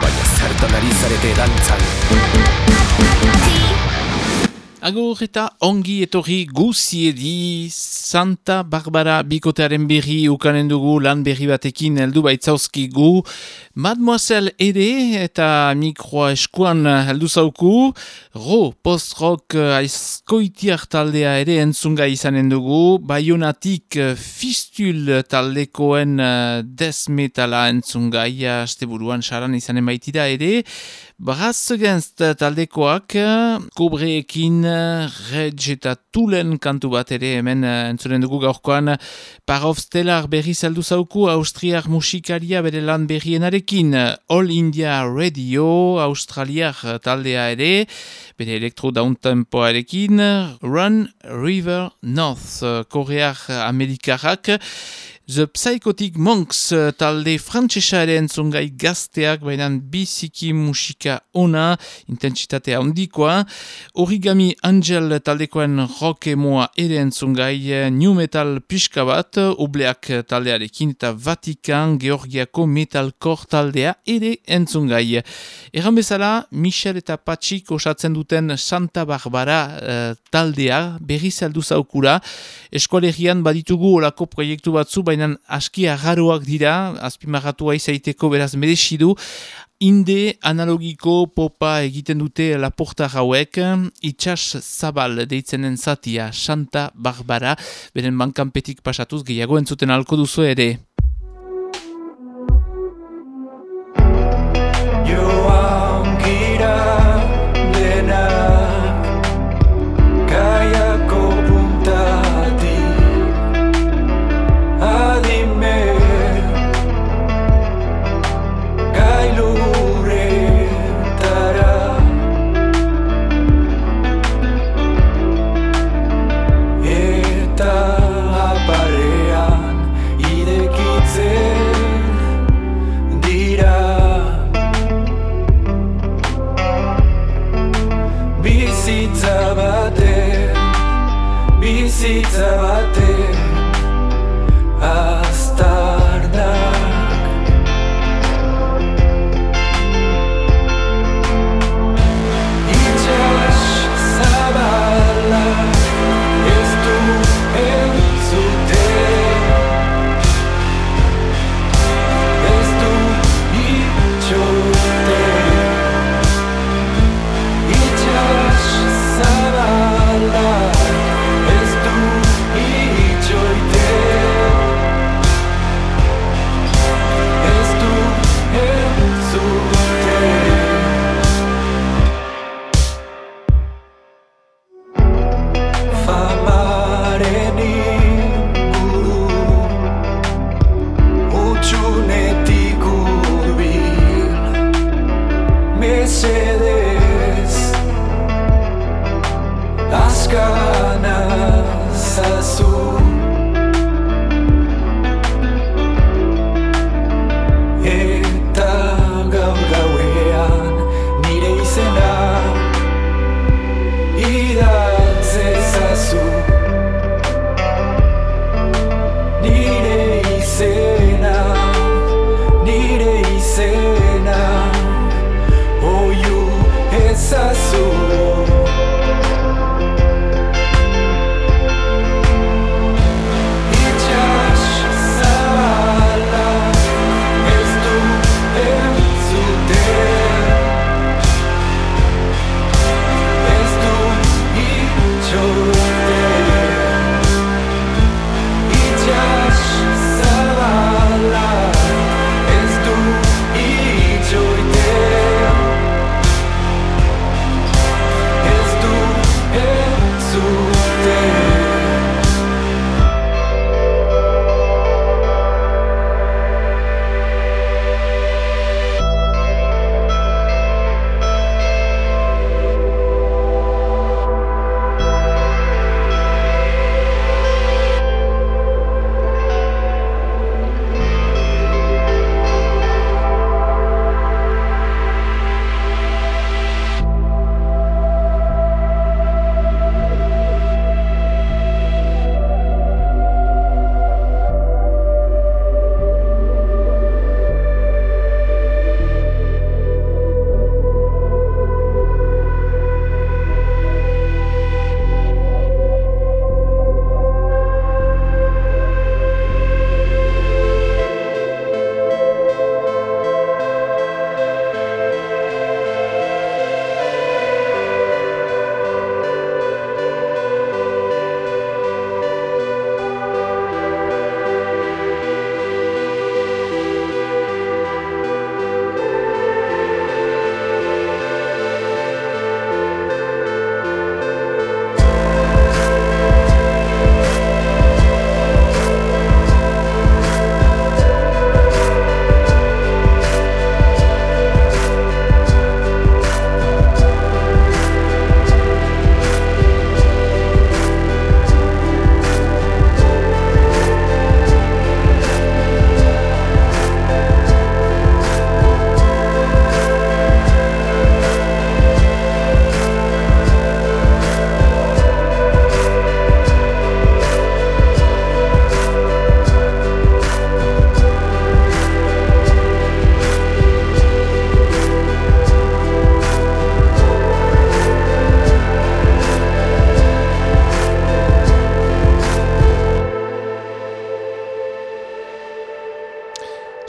Baina zertan ari zarete dantzan Agur eta ongi etorri guziedi Santa Barbara bikotearen berri ukanen dugu lan berri batekin heldu baitzauzkigu Mademoiselle ere eta mikroa eskuan heldu zauku Ro post-rock aizkoitiak taldea ere entzunga izanen dugu Baionatik fistul taldekoen death metala entzungai Asteburuan saran izanen baitira ere Braz genzt taldekoak, kobreekin, redz eta tulen kantu bat ere hemen eh, entzuren dugu gaurkoan. Parov Stellar berri zeldu zauku, austriak musikaria bere lan berrienarekin. All India Radio, australiak taldea ere, bere elektro downtempoarekin. Run River North, koreak amerikarrak. The Psychotic Monks uh, talde frantsesa ere entzungai gazteak, baina biziki musika ona, intensitatea ondikoa. Origami Angel taldekoen rock emoa ere entzungai uh, new metal pixka bat, obleak taldearekin eta Vatikan Georgiako metalcore taldea ere entzungai. Egan bezala, Michel eta Patxik osatzen duten Santa Barbara uh, taldea, berri zeldu zaukura. Eskualerian baditugu olako proiektu batzu, baina aski agarroak dira, azpimarratua izaiteko beraz meresidu, inde analogiko popa egiten dute laporta hauek, itxas zabal deitzenen zatia Santa Barbara, beren bankanpetik pasatuz gehiago entzuten alko duzu ere.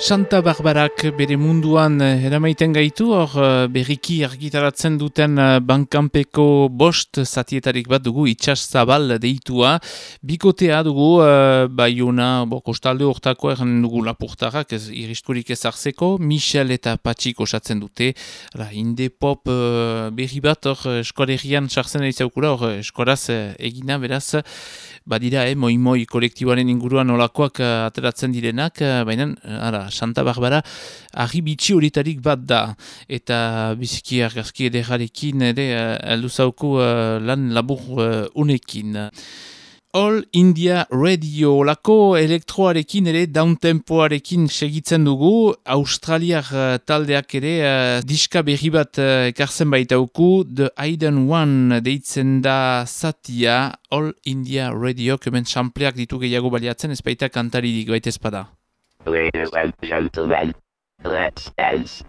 Santa Barbarak bere munduan eh, eramaiten gaitu, hor eh, berriki argitaratzen duten eh, bankanpeko bost zatietarik bat dugu itxas zabal deitua. Bikotea dugu, uh, baiuna, bo, kostalde hortako erren dugu lapurtarak, ez iristurik ezartzeko, Michel eta Patxik osatzen dute, Hala, inde pop uh, berri bat hor eskolerian sartzen zaukura, hor eskoraz egina beraz, badira, eh, moi-moi kolektiboaren inguruan olakoak ateratzen direnak, baina, ara, Santa Barbara argi bitxi horitarik bat da. Eta biziki argazki edegarekin ere uh, uh, lan labur uh, unekin. All India Radio lako elektroarekin ere downtempoarekin segitzen dugu. Australiar uh, taldeak ere uh, diska berri bat uh, ekartzen baitauku. The Aiden One deitzen da satia All India Radio kemen sampleak ditu gehiago baliatzen ez baita kantaridik baita ezpada. Ladies and gentlemen, let's dance.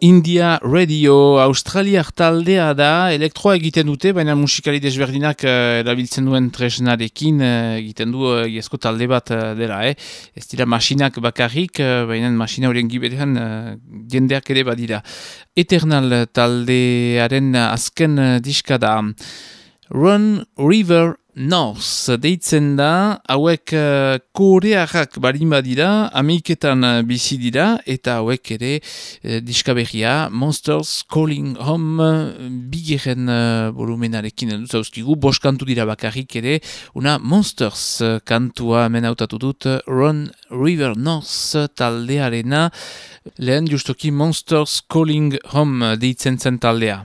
India Radio Australiak taldea da, elektroa egiten dute, baina musikari desberdinak uh, erabiltzen duen tresnarekin uh, egiten du uh, talde bat uh, dela. Eh? Ez dira masinak bakarrik, uh, baina masina horien giberean uh, jendeak ere badira. Eternal taldearen azken uh, diska da. Run River North deitzen da, hauek uh, korearrak barin badira, Ameriketan uh, bizi dira, eta hauek ere uh, diskaberria Monsters Calling Home bigeren uh, volumenarekin dut zauzkigu, bos kantu dira bakarrik ere, una Monsters kantua menautatu dut, Run River North taldearena, lehen justoki Monsters Calling Home deitzen zen taldea.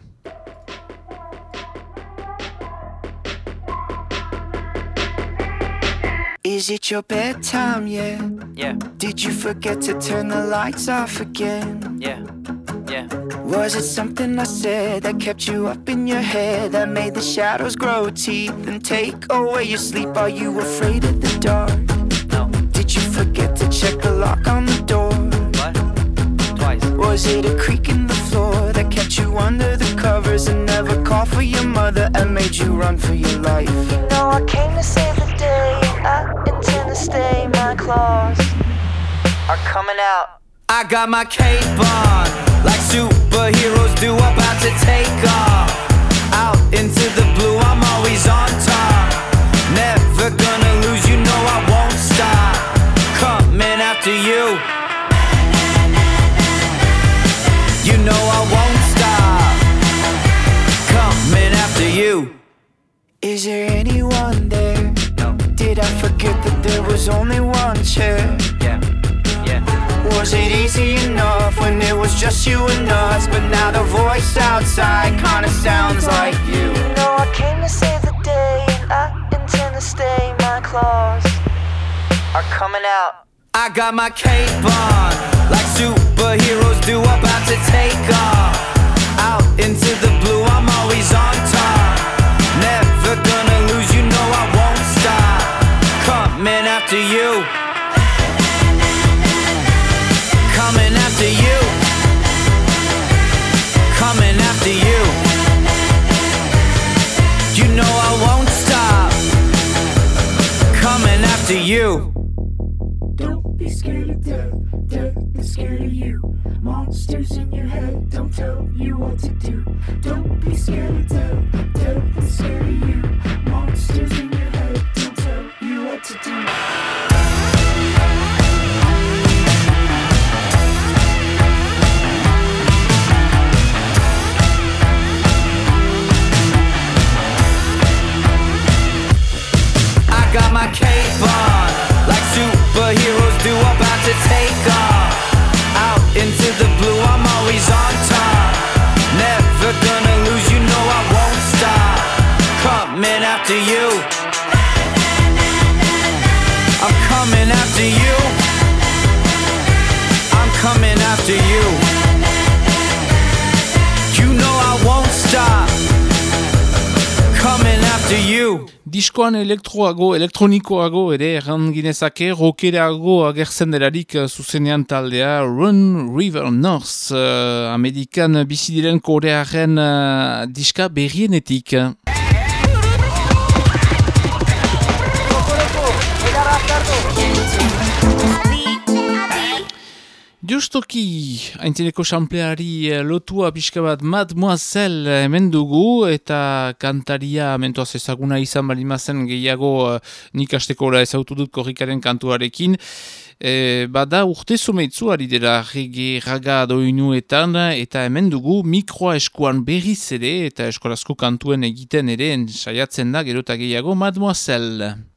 Is it your bedtime yet? Yeah, Did you forget to turn the lights off again? yeah, yeah. Was it something I said that kept you up in your head? That made the shadows grow teeth and take away your sleep? Are you afraid of the dark? No, Did you forget to check the lock on the door? what? Twice. Was it a creak in the floor that kept you under the covers and never called for your mother and made you run for your life? You know I came to save the day. I intend to stay. My claws are coming out. I got my cape on, like superheroes do, about to take off. Out into the blue, I'm always on top. Never gonna lose, you know I won't stop. Coming after you. You know I won't stop. Coming after you. Is there anyone there? No, Did I forget that there was only one chair? yeah, yeah. Was it easy enough when it was just you and us? But now the voice outside kinda sounds like you. You know I came to save the day. And I intend to stay. My claws are coming out. I got my cape on, like superheroes do, about to take Monsters in your head don't tell you what to do. Don't be scared of death, death is scared after you. I'm coming after you. I'm coming after you. You know I won't stop. Coming after you. Diskoan elektroago, elektronikoago ere erran ginezake, rokerago agertzen delarik eh, zuzenean taldea Run River North, uh, Amerikan bizi diren korearen uh, diska berrienetik. Justoki, haintzineko sampleari eh, lotua pixka bat Mademoiselle hemen dugu eta kantaria mentoaz ezaguna izan balimazen gehiago uh, nik astekora ezautu dut korrikaren kantuarekin. E, bada urte zumeitzu ari dela rege raga doinuetan eta hemen dugu mikroa eskuan berriz ere eta eskolazko kantuen egiten ere saiatzen da gero eta gehiago Mademoiselle.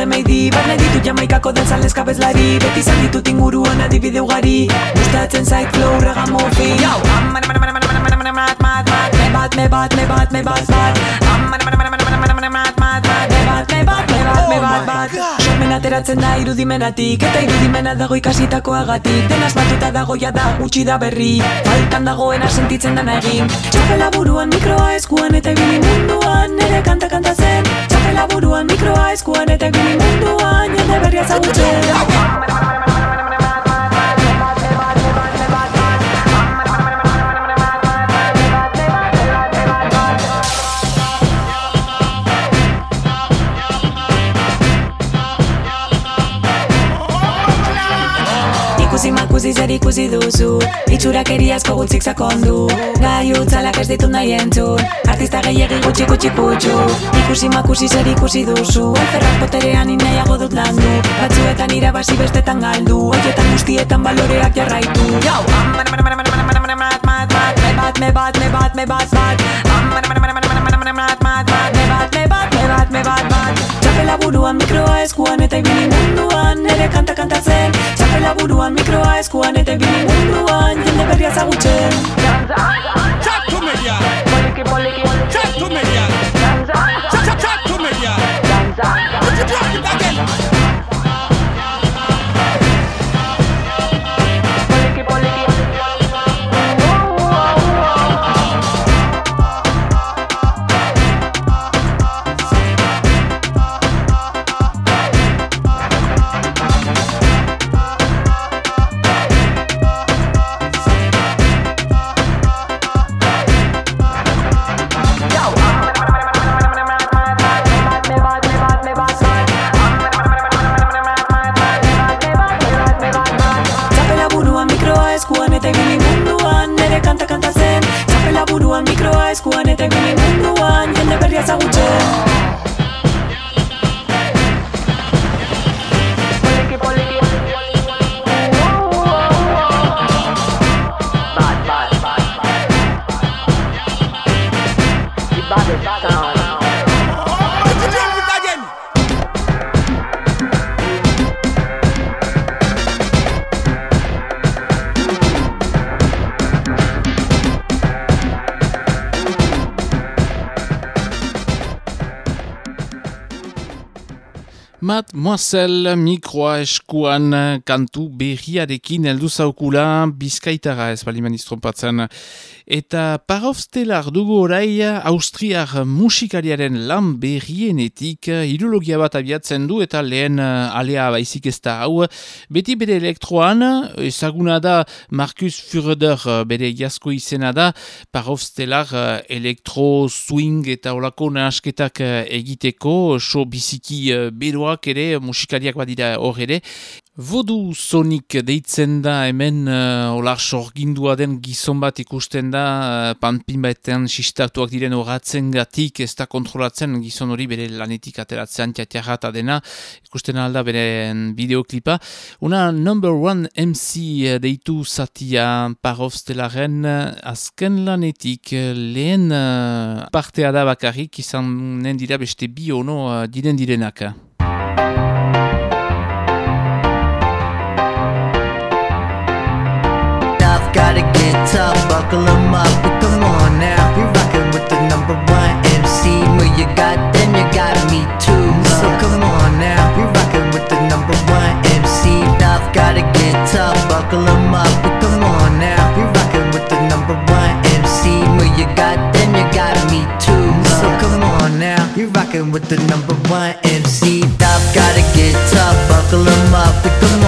Tute meidi Barne ditu jamaikako dantzan leskabezlari Beti izan ditut inguruan adibide ugari. Gustatzen zait flow ragamuffin Yo! Me bat, me bat, me bat, me bat, bat Me bat, me bat, me bat, me bat, bat Sormen ateratzen da irudimenatik Eta irudimena dago ikasitakoagatik. Denaz batuta dago da utzi da berri. Faltan dagoena sentitzen dana egin. Txapela buruan mikroa eskuan eta ibili munduan Nere kanta kanta zen Txapela buruan mikroa eskuan eta ibili munduan Jende berria zagutzen Ikusi zer ikusi duzu Itxurak eriazko gutzik sakondu Gai utzalak ez ditut nahi entzun Artista gehiagin gutxi gutxi kutxu Ikusi makusi zer ikusi duzu Alferrak poterean inaiago dut landu Batzuetan irabazi bestetan galdu Oietan guztietan baloreak jarraitu Yo! Me bat, me bat, me bat, me bat, bat Me bat, me bat, me bat, me bat, bat Txapela buruan mikroa eskuan eta ibili munduan Nere kanta kantatzen Txapela buruan mikroa eskuan eta ibili munduan Jende berria zagutzen Chat Mat Moazel mikroa eskuan eh, kantu berriarekin heldu zaukula bizkaitara ez baliman iztrompatzen. Eta parofstelar dugu orai austriar musikariaren lan berrienetik ideologia bat abiatzen du eta lehen eh, alea baizik ez da hau. Beti bere elektroan, ezaguna da Markus Fürder eh, bere jasko izena da, parofstelar elektro, swing eta olako nahasketak eh, egiteko, so biziki eh, beroak ere, musikariak badira hor ere. Vodu Sonic deitzen da hemen uh, olar sorgindua den gizon bat ikusten da uh, panpin batean sistatuak diren horatzen gatik ez da kontrolatzen gizon hori bere lanetik ateratzean tiatiarrata dena ikusten alda bere bideoklipa. Una number one MC eh, deitu zatia Parov Stelaren eh, azken lanetik eh, lehen uh, partea da bakarrik izanen dira beste bi ono uh, diren direnak. Gotta get tough, buckle 'em up, but come on now. We rockin' with the number one MC. Well, you got them, you got me too. So come on now, we rockin' with the number one MC. I've gotta get tough, buckle 'em up, but come on now. We rockin' with the number one MC. Well, you got them, you got me too. So come on now, you rockin' with the number one MC. I've gotta get tough, buckle 'em up, but come on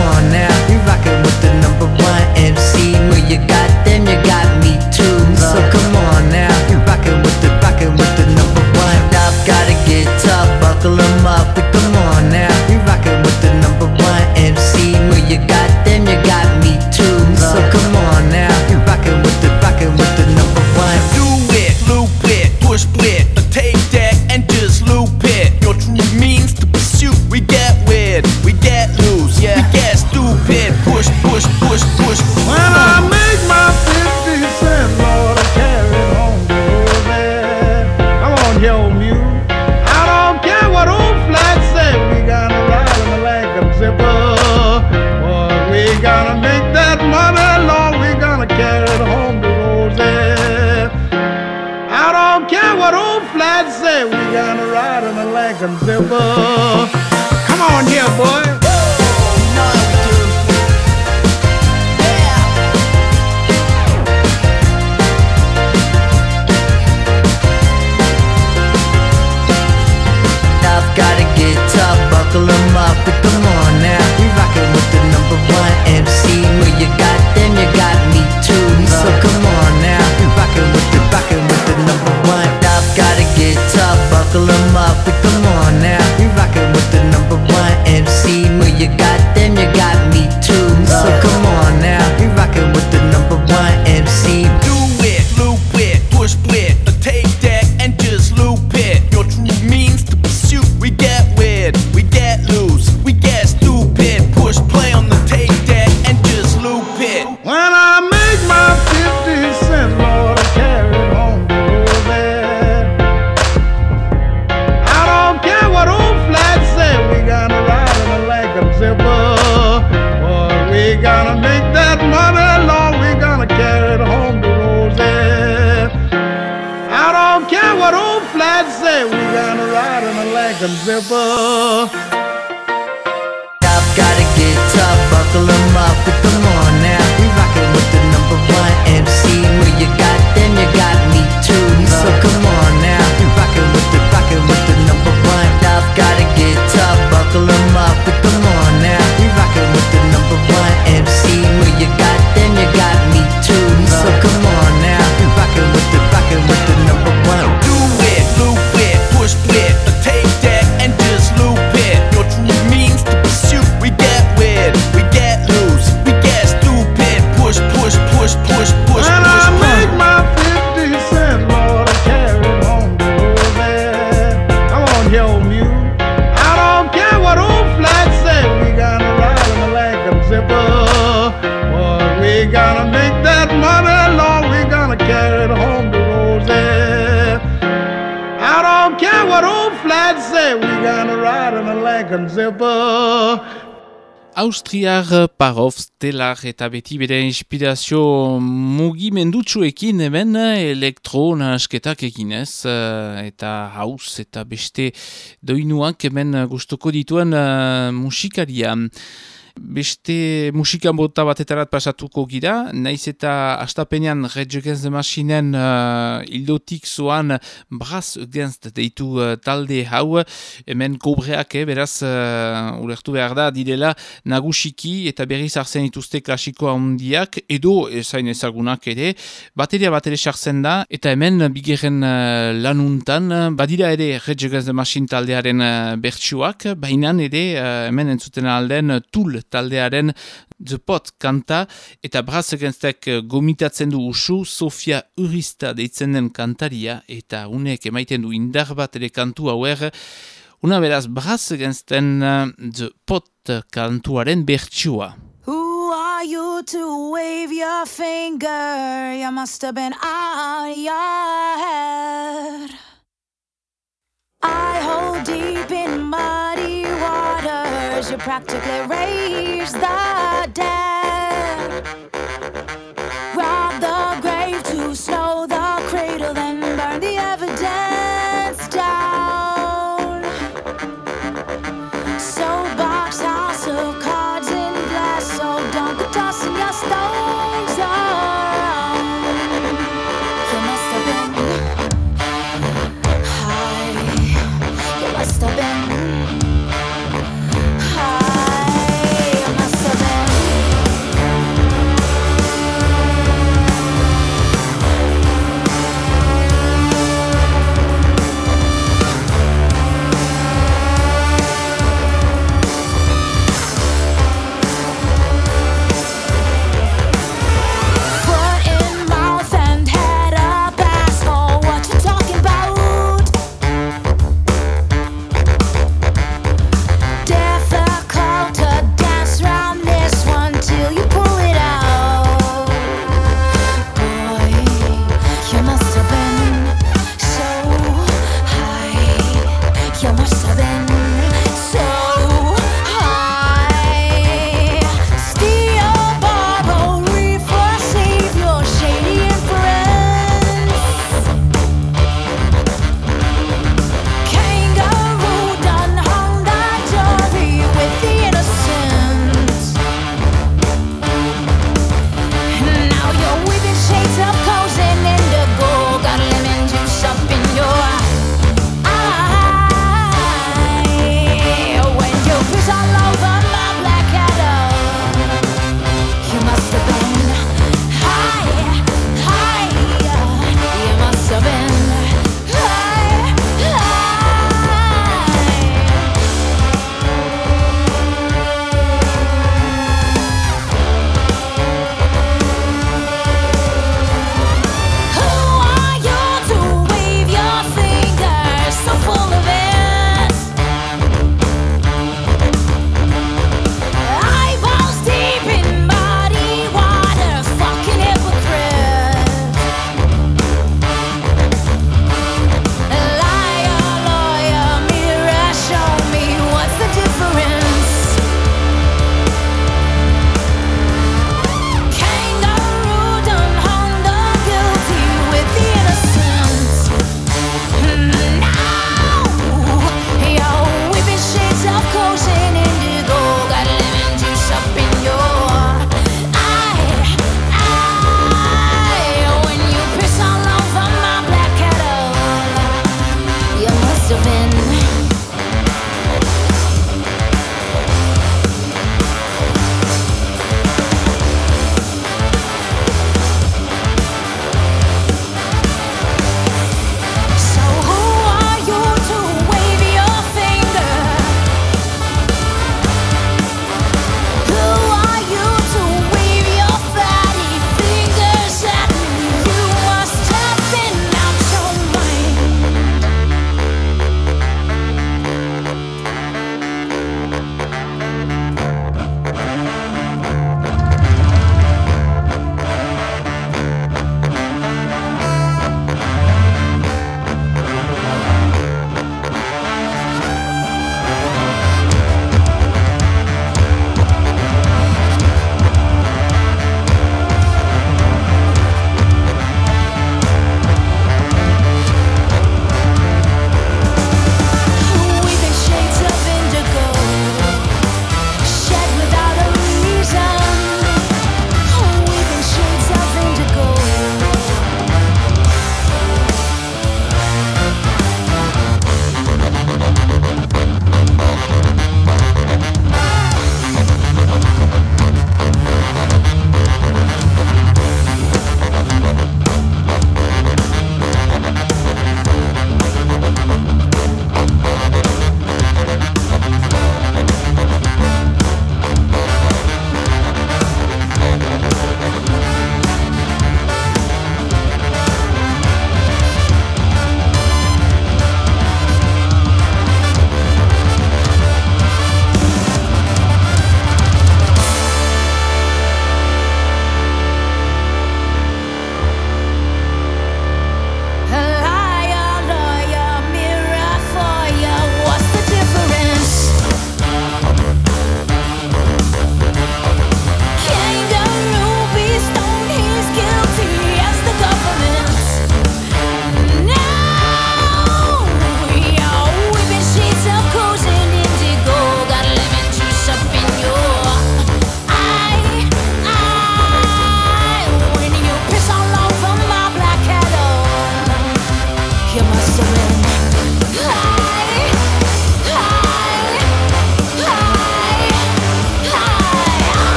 Austriar Parov Stellar eta beti bere inspirazio mugimendutsuekin hemen elektro nasketak eginez eh, eta haus eta beste doinuak hemen gustuko dituen eh, musikaria. Beste musika bota batetarat pasatuko gira, naiz eta astapenean Rage Against the Machinen uh, ildotik zoan Brass Against deitu uh, talde hau, hemen kobreak, eh, beraz uh, ulertu behar da, direla nagusiki eta berriz hartzen dituzte klasiko handiak, edo ezain ezagunak ere, bateria batere sartzen da, eta hemen bigerren uh, lanuntan, badira ere Rage Against the Machine taldearen uh, bertsuak, bainan ere uh, hemen entzuten alden Tool taldearen The Pot kanta, eta Brass Againstek gomitatzen du usu, Sofia Urista deitzen den kantaria, eta unek emaiten du indar bat ere kantu hauer, una beraz Againsten uh, The Pot kantuaren bertsua. You to wave your finger? You must have been out your head. I hold deep in muddy waters. You practically raise the dead.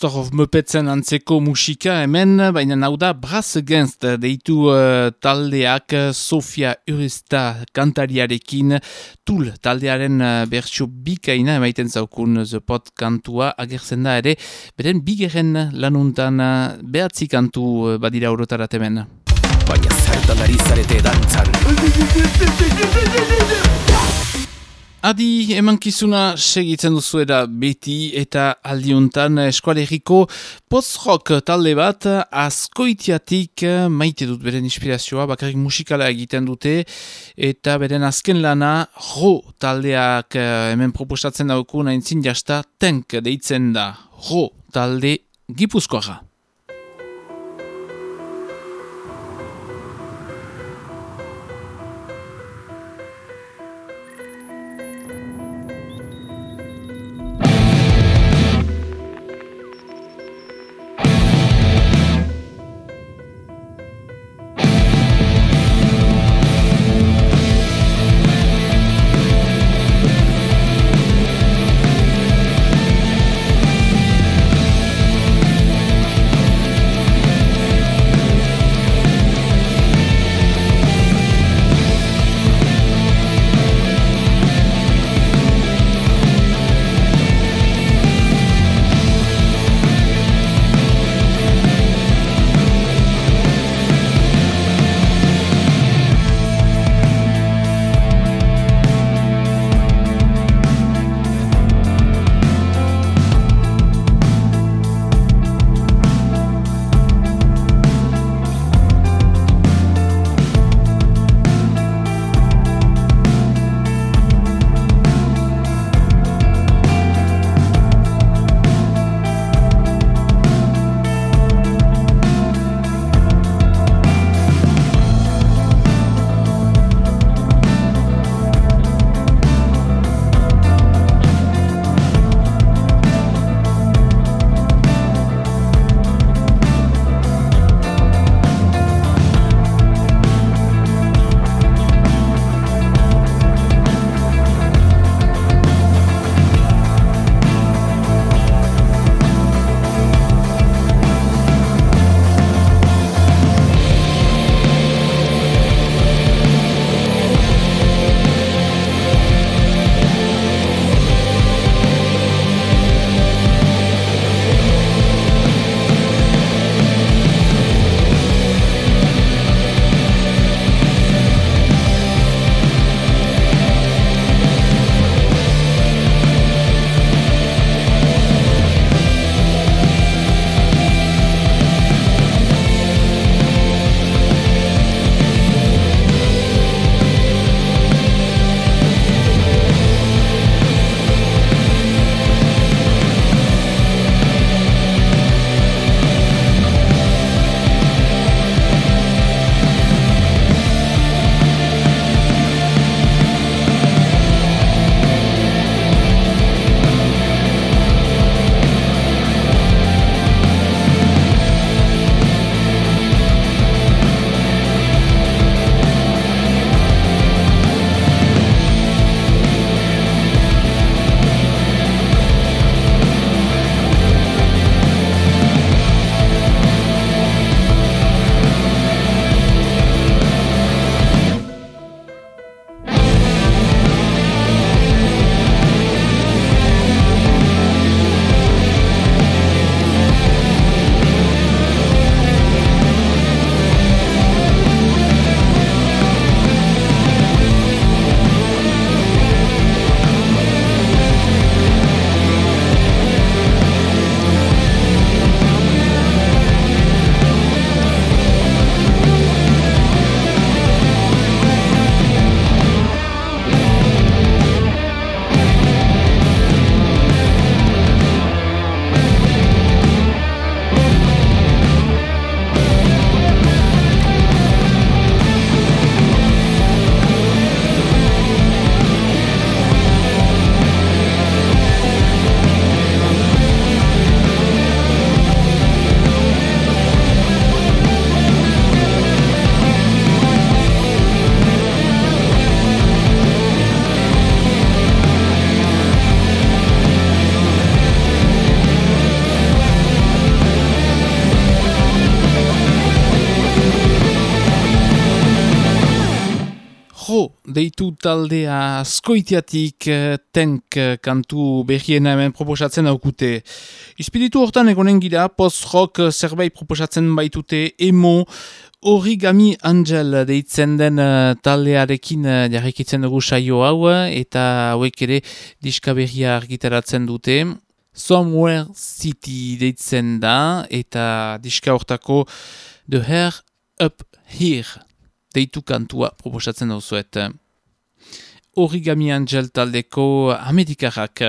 Pastor of Muppetzen antzeko musika hemen, baina hau da Brass Against deitu uh, taldeak Sofia Urista kantariarekin. Tul taldearen uh, bertsio bikaina emaiten zaukun The Pot kantua agertzen da ere, beren bigeren lanuntan uh, behatzi kantu badira orotarat hemen. Baina zertan ari zarete dantzan Adi emankizuna segitzen duzuera beti eta aldiuntan eskualeriko post-rock talde bat askoitiatik maite dut beren inspirazioa, bakarrik musikala egiten dute eta beren azken lana ro taldeak eh, hemen proposatzen dauku naintzin jasta tenk deitzen da ro talde gipuzkoa. deitu taldea skoitiatik eh, tenk eh, kantu berriena hemen proposatzen aukute. Ispiritu hortan egonen gira, post-rock eh, zerbait proposatzen baitute emo, Origami Angel deitzen den uh, taldearekin uh, jarrikitzen dugu saio hau eta hauek ere diska berria argitaratzen dute. Somewhere City deitzen da eta diska hortako The Hair Up Here deitu kantua proposatzen dauzuet origami angel taldeko amerikarrak.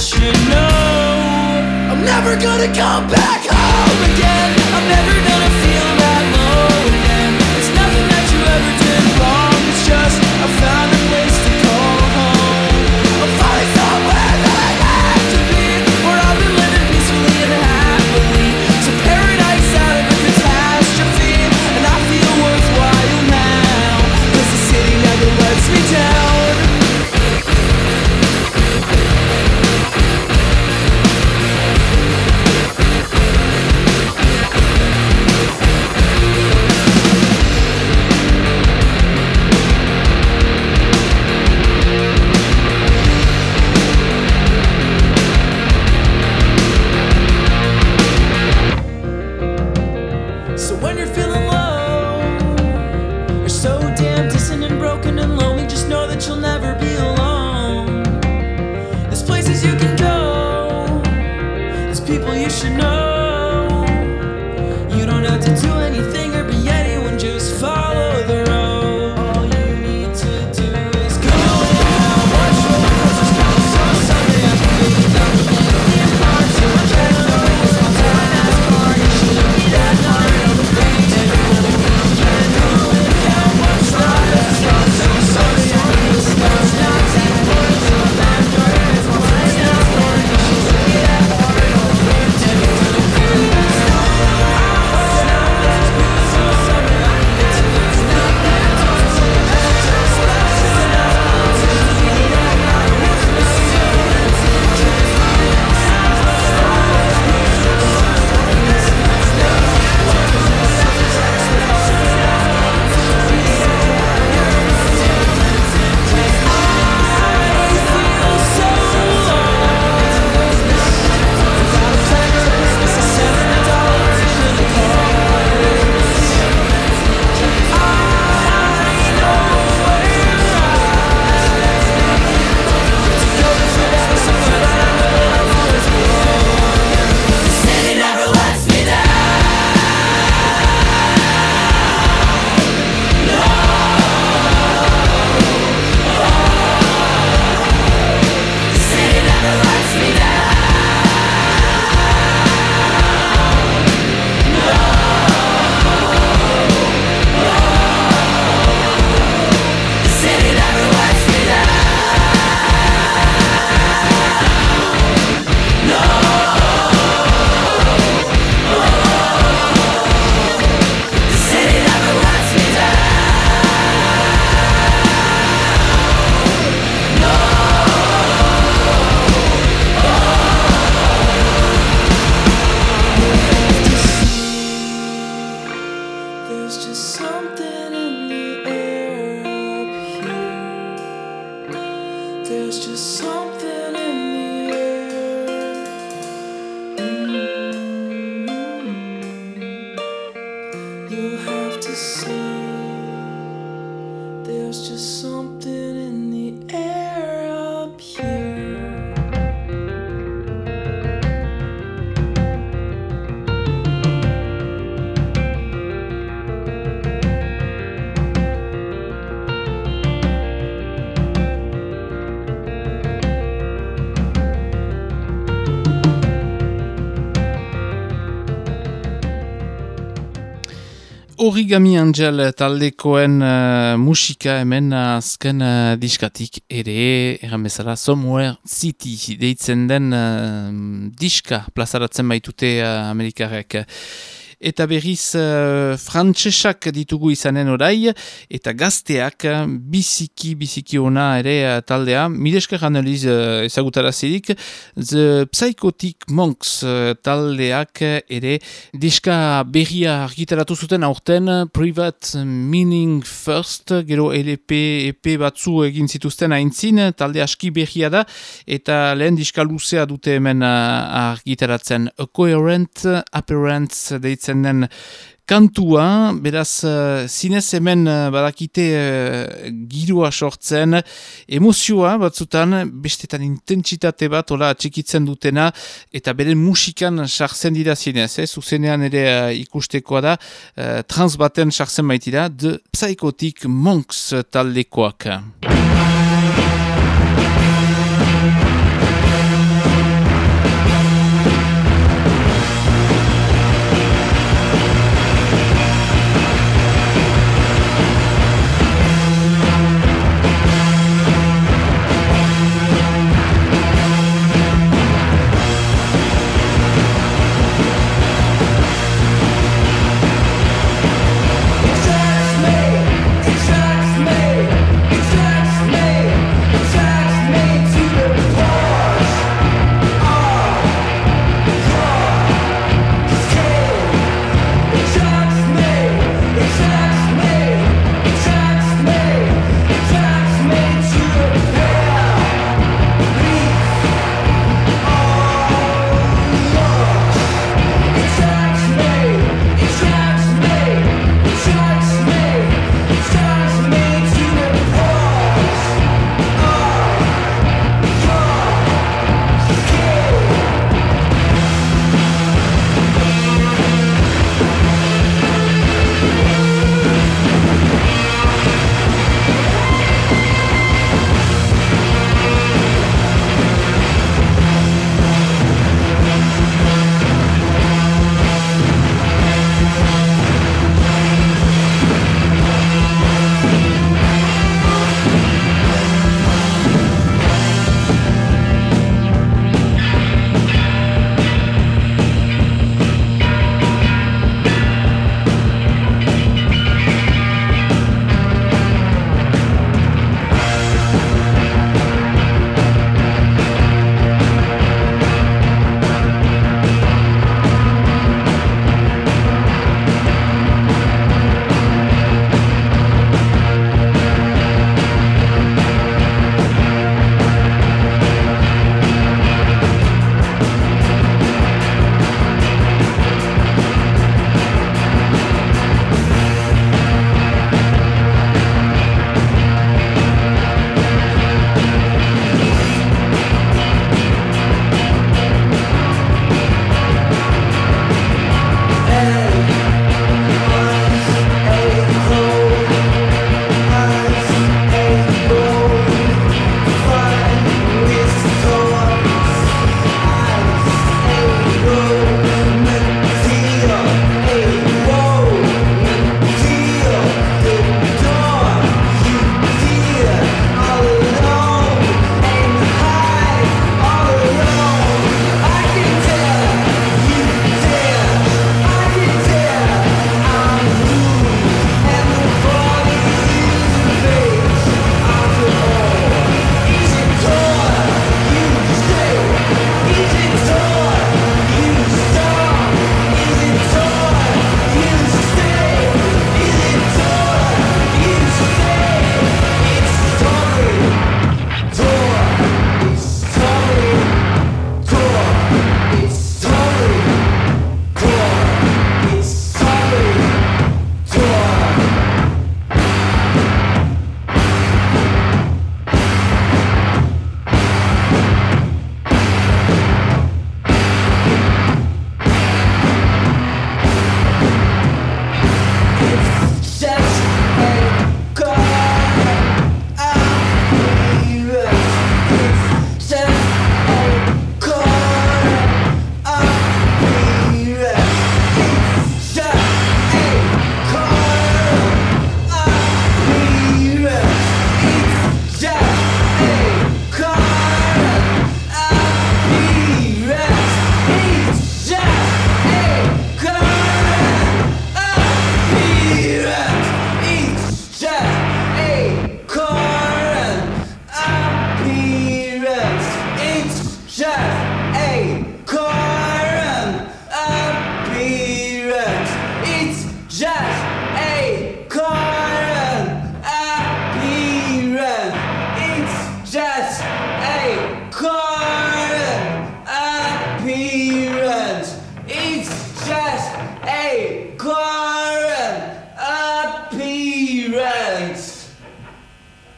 should know I'm never gonna come back home. Origami Angel taldekoen uh, musika hemen azken uh, diskatik ere, eran bezala, Somewhere City deitzen den uh, diska plazaratzen baitute uh, Amerikarek. Eta berriz uh, frantsesak ditugu izanen orai, eta gazteak biziki, biziki ona ere uh, taldea. Midesker analiz uh, ezagutara zirik, The Psychotic Monks uh, taldeak ere diska berria argitaratu zuten aurten Private Meaning First, gero LP, EP batzu egin zituzten aintzin, talde aski berria da, eta lehen diska luzea dute hemen uh, argitaratzen. A Coherent Appearance deitzen den kantua, beraz uh, zinez hemen uh, badakite uh, girua sortzen, emozioa batzutan, bestetan intentsitate bat, ola txikitzen dutena, eta beren musikan sartzen dira zinez, eh? zuzenean ere uh, ikustekoa da, uh, trans baten sartzen baitira, The Psychotic Monks taldekoak.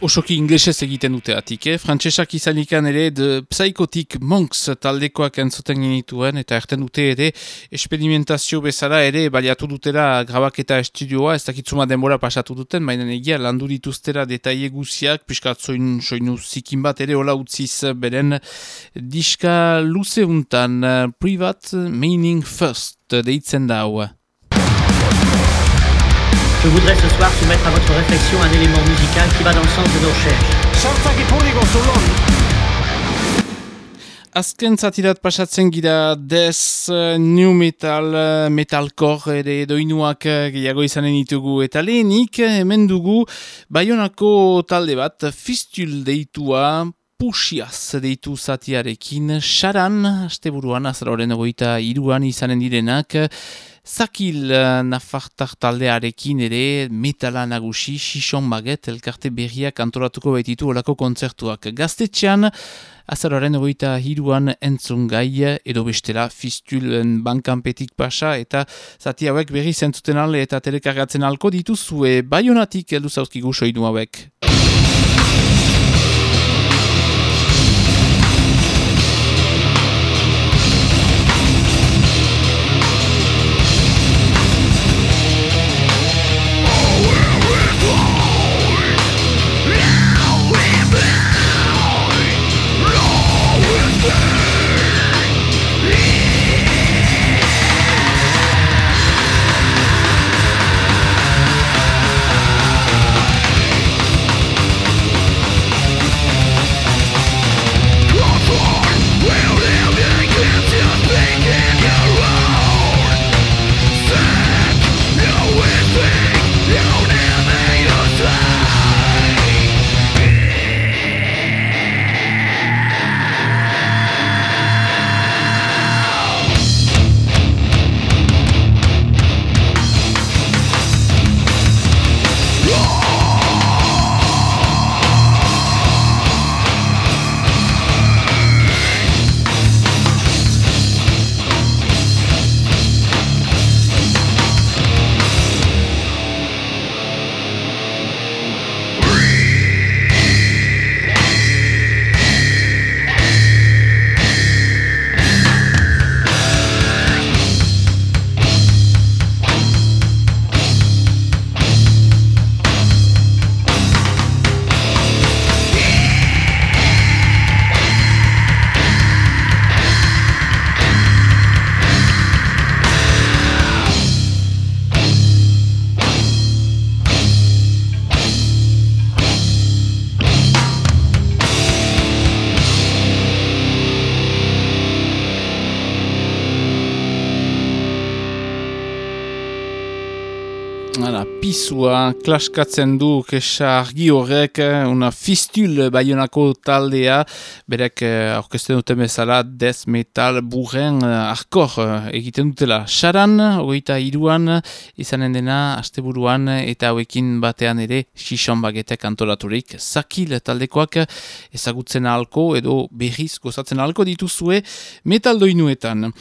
Osoki inglesez egiten dute atik, eh? Frantsesak izanikan ere de Psychotic Monks taldekoak entzuten genituen, eta erten dute ere experimentazio bezala ere baliatu dutera grabaketa estudioa, ez dakitzuma denbora pasatu duten, baina egia landu dituztera detaile guziak, piskat soin, soinu zikin bat ere hola utziz beren diska luze untan, eh, Private Meaning First deitzen da hau. Je voudrais ce soir soumettre à votre réflexion un élément musical qui va dans le sens de nos recherches. Azken zatirat pasatzen gira des uh, new metal, uh, metalcore ere doinuak uh, gehiago izanen ditugu. Eta lehenik hemen dugu Bayonako talde bat fistul deitua pusiaz deitu zatiarekin saran, asteburuan azaroren egoita iruan izanen direnak Zakil uh, nafartar taldearekin ere metala nagusi Xixon Baget elkarte berriak antolatuko baititu olako kontzertuak. Gaztetxean, azaroaren egoita hiruan entzun gai edo bestela fistulen bankanpetik pasa eta zati hauek berri zentzuten alde eta telekargatzen alko dituzue baionatik eldu zauzkigu soinu hauek. Yeah. Klaskatzen du kesa argi horrek, eh, una fistul baionako taldea, berek eh, aurkezten duten bezala death metal burren eh, arkor eh, egiten dutela. Saran, hogeita iruan, izanen dena, asteburuan eta hauekin batean ere, xixon bagetek antolaturik. Zakil taldekoak ezagutzen ahalko edo berriz gozatzen ahalko dituzue metaldoinuetan.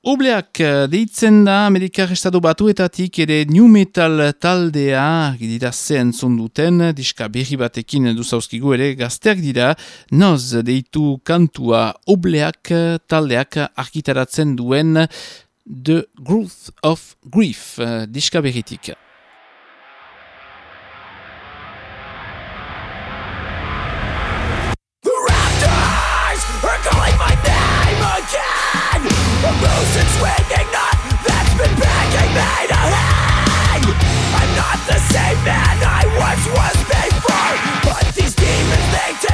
Obleak eh, deitzen da Amerikar Estado batuetatik ere New Metal taldea dira zen zonduten, diska berri batekin duzauzkigu ere gazteak dira, noz deitu kantua Obleak taldeak arkitaratzen duen The Growth of Grief eh, diska berritik. That's been begging me to hang. I'm not the same man I once was before, but these demons they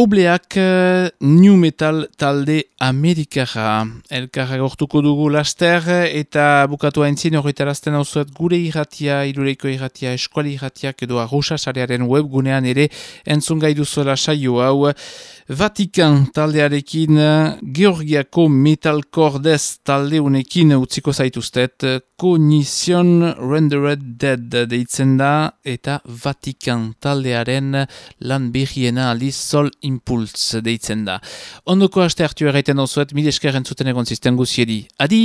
Obleak eh, New Metal talde Amerikara. Elkarra gortuko dugu laster eta bukatu haintzien horretarazten hau gure irratia, irureiko irratia, eskuali irratiak edo arrosa sarearen webgunean ere entzun gai duzuela saio hau. Vatikan taldearekin Georgiako metalkordez talde unekin utziko zaituztet Cognition Rendered Dead deitzen da eta Vatikan taldearen lan berriena aliz Sol Impulse deitzen da. Ondoko aste hartu erraiten dozuet, mil esker entzuten egon zisten guziedi. Adi!